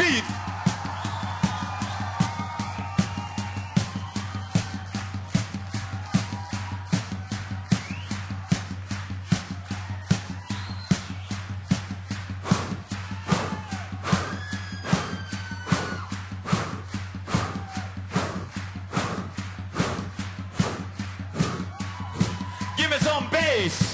speed. Give me some bass.